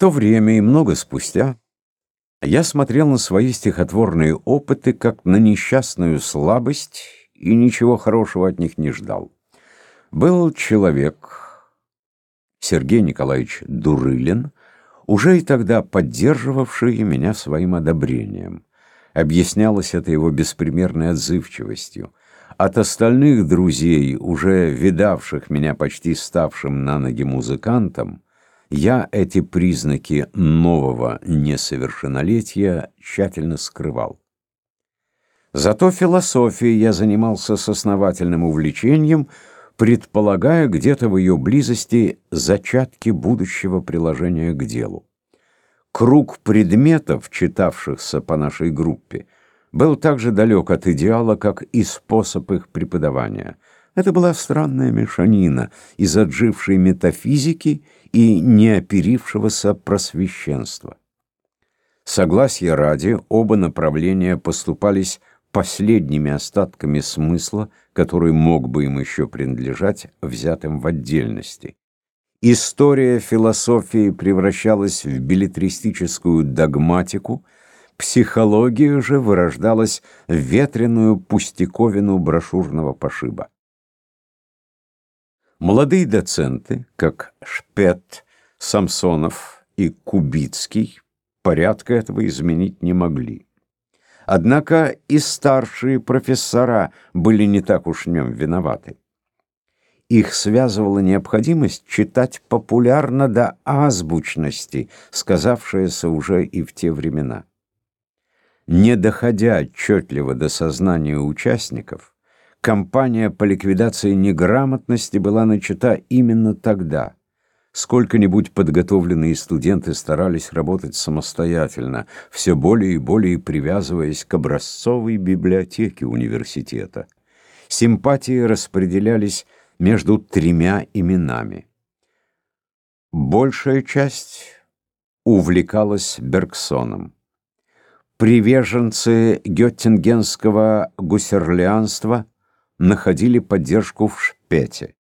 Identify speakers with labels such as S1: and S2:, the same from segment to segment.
S1: то время и много спустя я смотрел на свои стихотворные опыты как на несчастную слабость и ничего хорошего от них не ждал. Был человек, Сергей Николаевич Дурылин, уже и тогда поддерживавший меня своим одобрением. Объяснялось это его беспримерной отзывчивостью. От остальных друзей, уже видавших меня почти ставшим на ноги музыкантом, я эти признаки нового несовершеннолетия тщательно скрывал. Зато философией я занимался с основательным увлечением, предполагая где-то в ее близости зачатки будущего приложения к делу. Круг предметов, читавшихся по нашей группе, был так же далек от идеала, как и способ их преподавания — это была странная мешанина из отжившей метафизики и неоперившегося просвещенства. Согласие ради, оба направления поступались последними остатками смысла, который мог бы им еще принадлежать, взятым в отдельности. История философии превращалась в билетристическую догматику, психология же вырождалась в ветреную пустяковину брошюрного пошиба. Молодые доценты, как Шпет, Самсонов и Кубицкий, порядка этого изменить не могли. Однако и старшие профессора были не так уж в нем виноваты. Их связывала необходимость читать популярно до азбучности, сказавшаяся уже и в те времена. Не доходя отчетливо до сознания участников, Кампания по ликвидации неграмотности была начата именно тогда. Сколько-нибудь подготовленные студенты старались работать самостоятельно, все более и более привязываясь к образцовой библиотеке университета. Симпатии распределялись между тремя именами. Большая часть увлекалась Бергсоном. Приверженцы геттингенского гусерлианства находили поддержку в Шпете.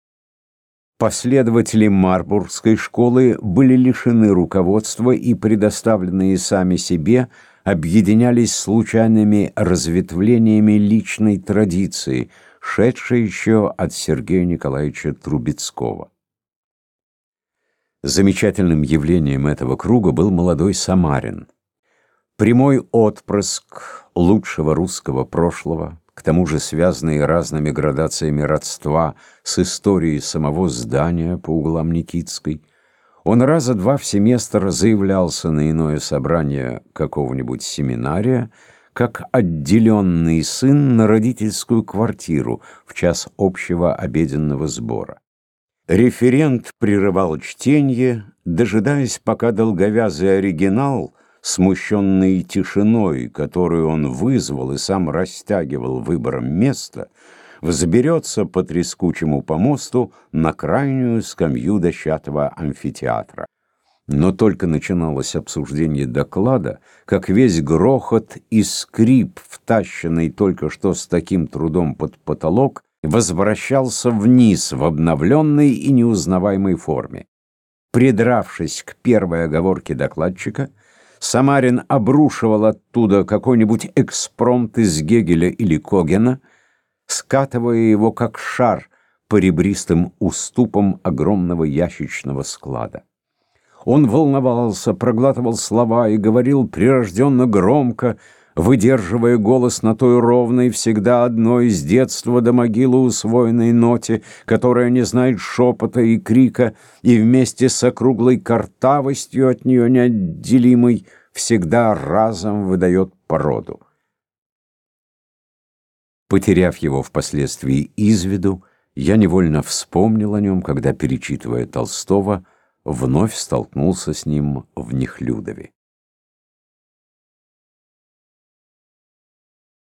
S1: Последователи Марбургской школы были лишены руководства и, предоставленные сами себе, объединялись случайными разветвлениями личной традиции, шедшей еще от Сергея Николаевича Трубецкого. Замечательным явлением этого круга был молодой Самарин. Прямой отпрыск лучшего русского прошлого, к тому же связанные разными градациями родства с историей самого здания по углам Никитской, он раза два в семестр заявлялся на иное собрание какого-нибудь семинария, как отделенный сын на родительскую квартиру в час общего обеденного сбора. Референт прерывал чтение, дожидаясь, пока долговязый оригинал — смущенный тишиной, которую он вызвал и сам растягивал выбором места, взберется по трескучему помосту на крайнюю скамью дощатого амфитеатра. Но только начиналось обсуждение доклада, как весь грохот и скрип, втащенный только что с таким трудом под потолок, возвращался вниз в обновленной и неузнаваемой форме. Придравшись к первой оговорке докладчика, Самарин обрушивал оттуда какой-нибудь экспромт из Гегеля или Когена, скатывая его как шар по ребристым уступам огромного ящичного склада. Он волновался, проглатывал слова и говорил прирожденно громко, выдерживая голос на той ровной, всегда одной с детства до могилы усвоенной ноте, которая не знает шепота и крика, и вместе с округлой картавостью от нее неотделимой всегда разом выдает породу. Потеряв его впоследствии из виду, я невольно вспомнил о нем, когда, перечитывая Толстого, вновь столкнулся с ним в Нехлюдове.